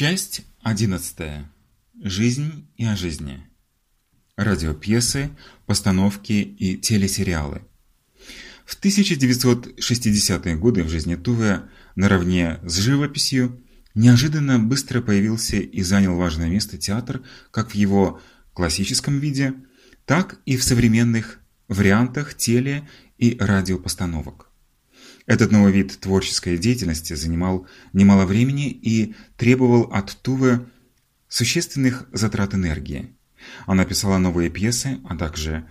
Часть 11. Жизнь и о жизни. Радиопьесы, постановки и телесериалы. В 1960-е годы в жизни Туве наравне с живописью неожиданно быстро появился и занял важное место театр как в его классическом виде, так и в современных вариантах теле- и радиопостановок. Этот новый вид творческой деятельности занимал немало времени и требовал от Тувы существенных затрат энергии. Она писала новые пьесы, а также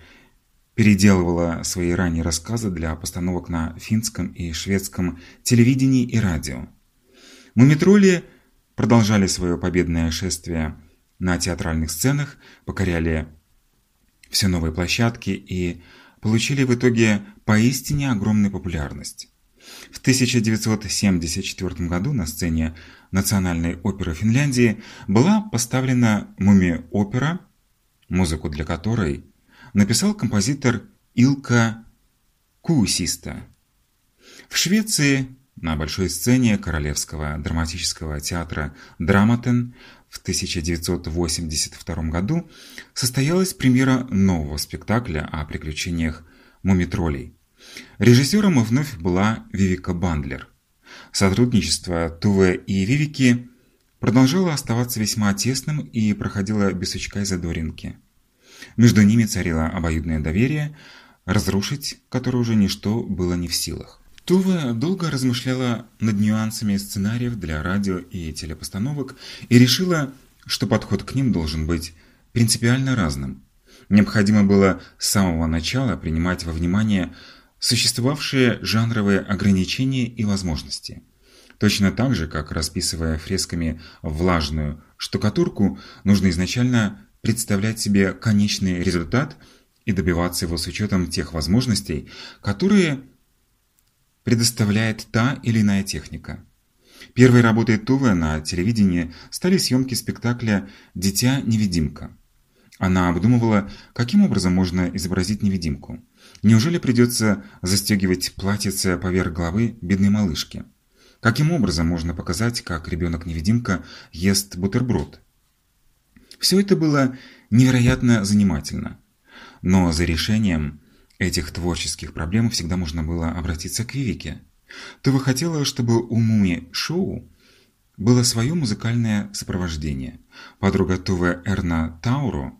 переделывала свои ранние рассказы для постановок на финском и шведском телевидении и радио. Мумитроли продолжали свое победное шествие на театральных сценах, покоряли все новые площадки и получили в итоге поистине огромную популярность. В 1974 году на сцене Национальной оперы Финляндии была поставлена мумия-опера, музыку для которой написал композитор Илка Куусиста. В Швеции на большой сцене Королевского драматического театра Драматен в 1982 году состоялась премьера нового спектакля о приключениях мумитролей. Режиссером вновь была Вивика Бандлер. Сотрудничество Туве и Вивики продолжало оставаться весьма тесным и проходило без сучка и задоринки. Между ними царило обоюдное доверие, разрушить которое уже ничто было не в силах. Тува долго размышляла над нюансами сценариев для радио и телепостановок и решила, что подход к ним должен быть принципиально разным. Необходимо было с самого начала принимать во внимание существовавшие жанровые ограничения и возможности. Точно так же, как расписывая фресками влажную штукатурку, нужно изначально представлять себе конечный результат и добиваться его с учетом тех возможностей, которые предоставляет та или иная техника. Первой работой Туве на телевидении стали съемки спектакля «Дитя-невидимка». Она обдумывала, каким образом можно изобразить невидимку. Неужели придется застегивать платьице поверх головы бедной малышки? Каким образом можно показать, как ребенок-невидимка ест бутерброд? Все это было невероятно занимательно. Но за решением этих творческих проблем всегда можно было обратиться к Вивике. Тува хотела, чтобы у Муми Шоу было свое музыкальное сопровождение. Подруга Туве Эрна Тауро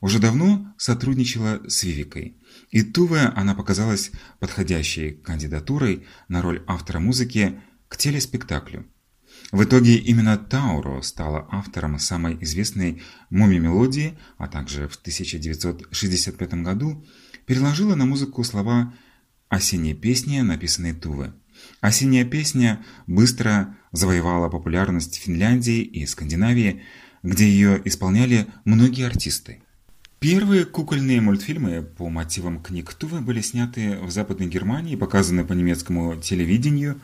уже давно сотрудничала с Вивикой. И Туве она показалась подходящей кандидатурой на роль автора музыки к телеспектаклю. В итоге именно Тауро стала автором самой известной муми-мелодии, а также в 1965 году переложила на музыку слова «Осенней песни», написанной Туве. «Осенняя песня» быстро завоевала популярность Финляндии и Скандинавии, где ее исполняли многие артисты. Первые кукольные мультфильмы по мотивам книг Тувы были сняты в Западной Германии и показаны по немецкому телевидению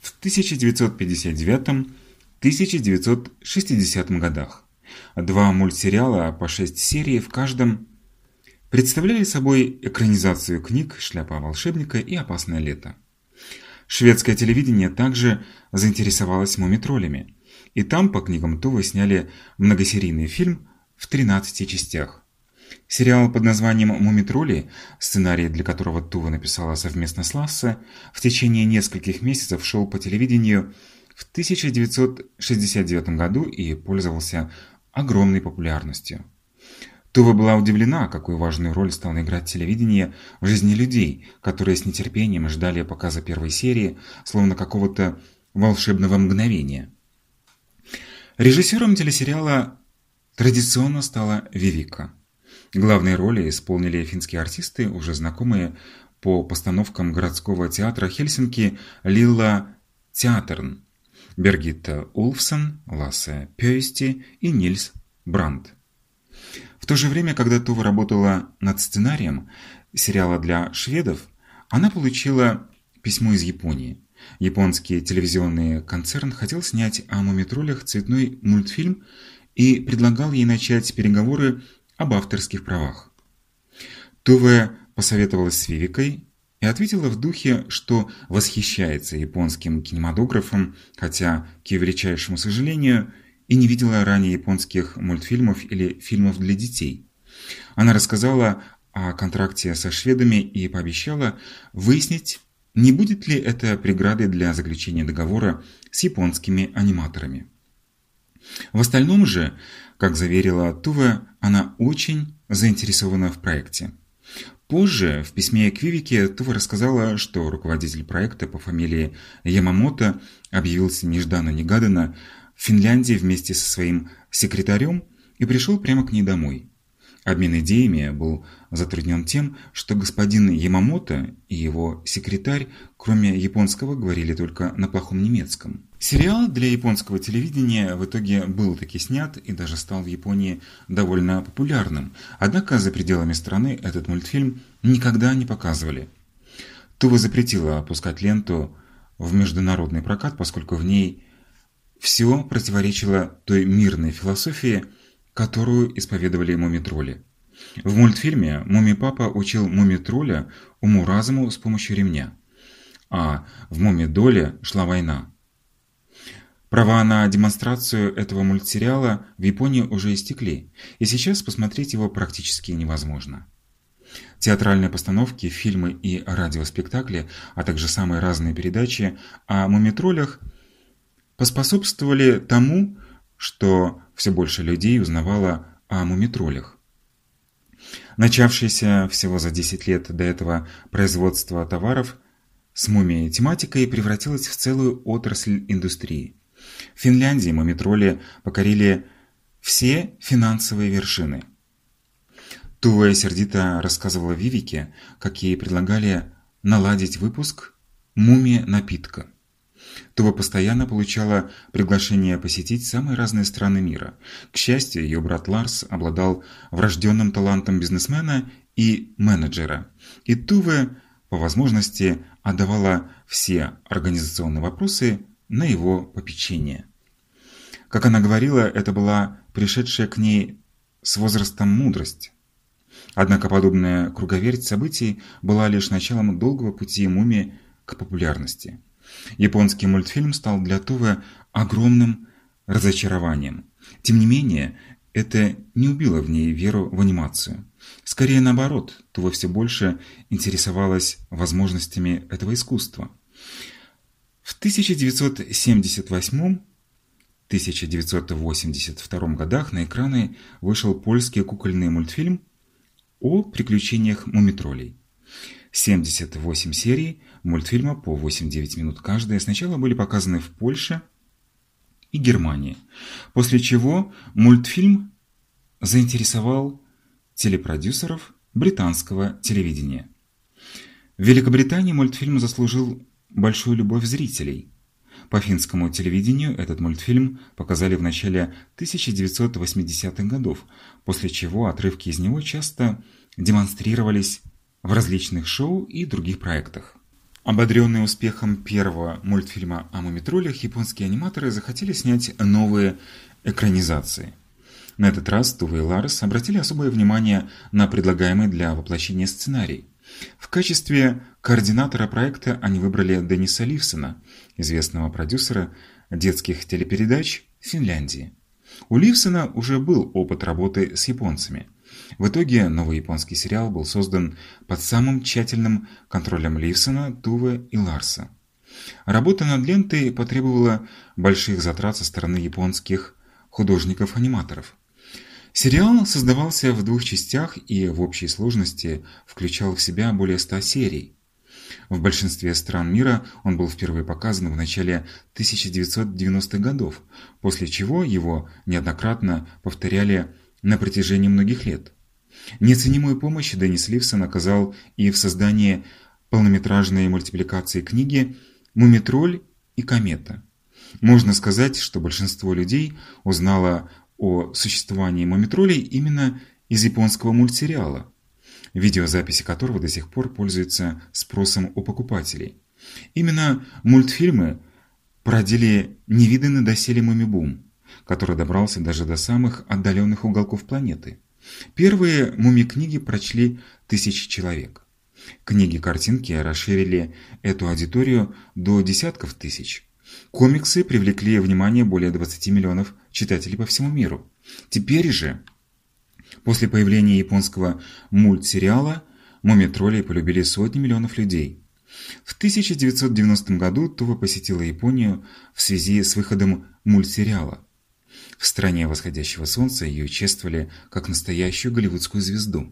в 1959-1960 годах. Два мультсериала по шесть серий в каждом представляли собой экранизацию книг «Шляпа волшебника» и «Опасное лето». Шведское телевидение также заинтересовалось мумитролями, и там по книгам Тувы сняли многосерийный фильм в 13 частях. Сериал под названием «Мумитроли», сценарий для которого Тува написала совместно с Лассе, в течение нескольких месяцев шел по телевидению в 1969 году и пользовался огромной популярностью. Тува была удивлена, какую важную роль стало играть телевидение в жизни людей, которые с нетерпением ждали показа первой серии, словно какого-то волшебного мгновения. Режиссером телесериала традиционно стала Вивика. Главные роли исполнили финские артисты, уже знакомые по постановкам городского театра Хельсинки Лилла Театерн, Бергитта Улфсон, Лассе Пёйсти и Нильс Брандт. В то же время, когда Това работала над сценарием сериала для шведов, она получила письмо из Японии. Японский телевизионный концерн хотел снять о мумитролях цветной мультфильм и предлагал ей начать переговоры об авторских правах. Туве посоветовалась с Вивикой и ответила в духе, что восхищается японским кинематографом, хотя, к величайшему сожалению, и не видела ранее японских мультфильмов или фильмов для детей. Она рассказала о контракте со шведами и пообещала выяснить, не будет ли это преградой для заключения договора с японскими аниматорами. В остальном же, как заверила Туве, она очень заинтересована в проекте. Позже в письме к Вивике Това рассказала, что руководитель проекта по фамилии Ямамото объявился нежданно-негаданно в Финляндии вместе со своим секретарем и пришел прямо к ней домой. Обмен идеями был затруднен тем, что господин Ямамото и его секретарь, кроме японского, говорили только на плохом немецком. Сериал для японского телевидения в итоге был таки снят и даже стал в Японии довольно популярным, однако за пределами страны этот мультфильм никогда не показывали. Тува запретила опускать ленту в международный прокат, поскольку в ней все противоречило той мирной философии, которую исповедовали мумитроли. В мультфильме Муми-папа учил муми-тролля уму-разуму с помощью ремня, а в Муми-доле шла война. Права на демонстрацию этого мультсериала в Японии уже истекли, и сейчас посмотреть его практически невозможно. Театральные постановки, фильмы и радиоспектакли, а также самые разные передачи о мумитролях поспособствовали тому, что все больше людей узнавало о мумитролях. Начавшееся всего за 10 лет до этого производство товаров с мумией тематикой превратилось в целую отрасль индустрии. В Финляндии мумитроли покорили все финансовые вершины. Тува сердито рассказывала Вивике, как ей предлагали наладить выпуск «Мумия напитка». Тува постоянно получала приглашение посетить самые разные страны мира. К счастью, ее брат Ларс обладал врожденным талантом бизнесмена и менеджера. И Туве, по возможности, отдавала все организационные вопросы на его попечение. Как она говорила, это была пришедшая к ней с возрастом мудрость. Однако подобная круговерть событий была лишь началом долгого пути мумии к популярности. Японский мультфильм стал для Тувы огромным разочарованием. Тем не менее, это не убило в ней веру в анимацию. Скорее наоборот, Тува все больше интересовалась возможностями этого искусства. В 1978-1982 годах на экраны вышел польский кукольный мультфильм о приключениях мумитролей. 78 серий мультфильма по 8-9 минут каждая сначала были показаны в Польше и Германии, после чего мультфильм заинтересовал телепродюсеров британского телевидения. В Великобритании мультфильм заслужил большую любовь зрителей. По финскому телевидению этот мультфильм показали в начале 1980-х годов, после чего отрывки из него часто демонстрировались в различных шоу и других проектах. Ободренные успехом первого мультфильма о мумитролях, японские аниматоры захотели снять новые экранизации. На этот раз Тува и Ларс обратили особое внимание на предлагаемый для воплощения сценарий. В качестве координатора проекта они выбрали Дениса Ливсона, известного продюсера детских телепередач Финляндии. У Ливсона уже был опыт работы с японцами. В итоге новый японский сериал был создан под самым тщательным контролем Ливсона, Туве и Ларса. Работа над лентой потребовала больших затрат со стороны японских художников-аниматоров. Сериал создавался в двух частях и в общей сложности включал в себя более ста серий. В большинстве стран мира он был впервые показан в начале 1990-х годов, после чего его неоднократно повторяли на протяжении многих лет. Неоценимую помощь Деннис Ливсон оказал и в создании полнометражной мультипликации книги «Мумитроль и комета». Можно сказать, что большинство людей узнало о существовании мумитролей именно из японского мультсериала, видеозаписи которого до сих пор пользуются спросом у покупателей. Именно мультфильмы породили невиданный доселе мумибум, который добрался даже до самых отдаленных уголков планеты. Первые муми-книги прочли тысячи человек. Книги-картинки расширили эту аудиторию до десятков тысяч. Комиксы привлекли внимание более 20 миллионов читателей по всему миру. Теперь же, после появления японского мультсериала, муми-троллей полюбили сотни миллионов людей. В 1990 году Това посетила Японию в связи с выходом мультсериала. В стране восходящего солнца ее чествовали как настоящую голливудскую звезду.